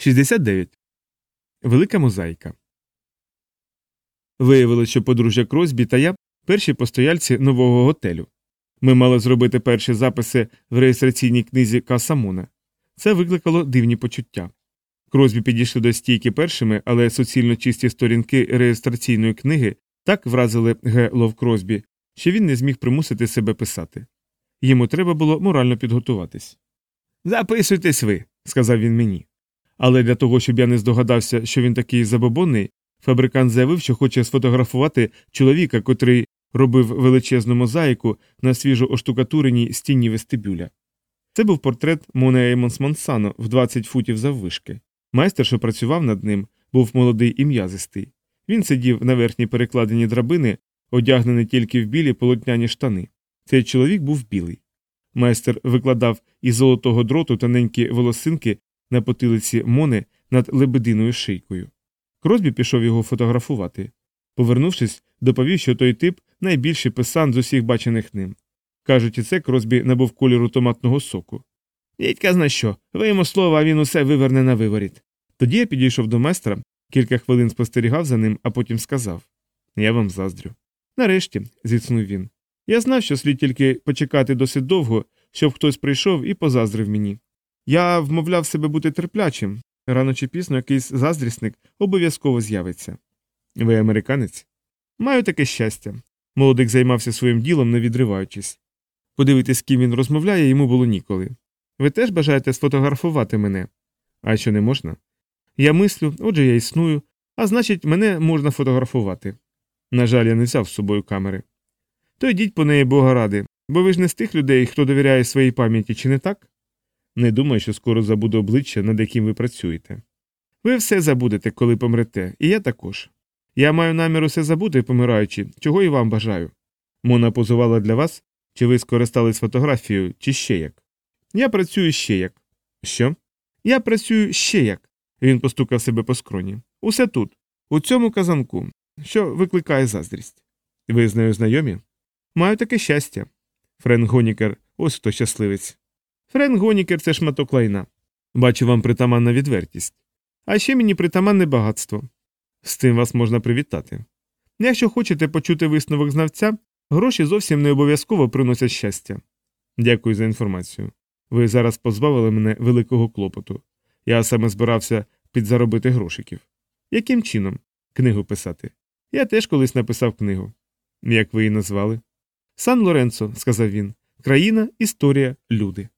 69. Велика мозаїка. Виявилось, що подружжя Кросбі та я перші постояльці нового готелю. Ми мали зробити перші записи в реєстраційній книзі Касамуна. Це викликало дивні почуття. Кросбі підійшли до стійки першими, але суцільно чисті сторінки реєстраційної книги так вразили Г. Лов Кросбі, що він не зміг примусити себе писати. Йому треба було морально підготуватись. Записуйтесь ви, сказав він мені. Але для того, щоб я не здогадався, що він такий забобонний, фабрикант заявив, що хоче сфотографувати чоловіка, котрий робив величезну мозаїку на свіжо оштукатуреній стіні вестибюля. Це був портрет Моне Еймонс Монсано в 20 футів заввишки. Майстер, що працював над ним, був молодий і м'язистий. Він сидів на верхній перекладині драбини, одягнений тільки в білі полотняні штани. Цей чоловік був білий. Майстер викладав із золотого дроту тоненькі волосинки на потилиці Мони над лебединою шийкою. Кросбі пішов його фотографувати. Повернувшись, доповів, що той тип найбільший писан з усіх бачених ним. Кажучи це, Кросбі набув кольору томатного соку. Дідька зна що, ви йому слово, а він усе виверне на виворіт. Тоді я підійшов до майстра, кілька хвилин спостерігав за ним, а потім сказав Я вам заздрю. Нарешті, зіцнув він. Я знав, що слід тільки почекати досить довго, щоб хтось прийшов і позаздрив мені. Я вмовляв себе бути терплячим. Рано чи пізно якийсь заздрісник обов'язково з'явиться. Ви американець? Маю таке щастя. Молодик займався своїм ділом, не відриваючись. Подивитись, з ким він розмовляє, йому було ніколи. Ви теж бажаєте сфотографувати мене? А що не можна? Я мислю, отже, я існую, а значить, мене можна фотографувати. На жаль, я не взяв з собою камери. То йдіть по неї бога ради, бо ви ж не з тих людей, хто довіряє своїй пам'яті, чи не так? Не думаю, що скоро забуду обличчя, над яким ви працюєте. Ви все забудете, коли помрете, і я також. Я маю намір усе забути, помираючи, чого і вам бажаю. Мона позувала для вас, чи ви скористались фотографією, чи ще як. Я працюю ще як. Що? Я працюю ще як. Він постукав себе по скроні. Усе тут, у цьому казанку, що викликає заздрість. Ви з нею знайомі? Маю таке щастя. Френк Гонікер, ось хто щасливець. Френк Гонікер це шматок лайна. Бачу вам притаманна відвертість. А ще мені притаманне багатство. З цим вас можна привітати. Якщо хочете почути висновок знавця, гроші зовсім не обов'язково приносять щастя. Дякую за інформацію. Ви зараз позбавили мене великого клопоту. Я саме збирався підзаробити грошиків. Яким чином? Книгу писати. Я теж колись написав книгу. Як ви її назвали? Сан Лоренцо, сказав він. Країна, історія, люди.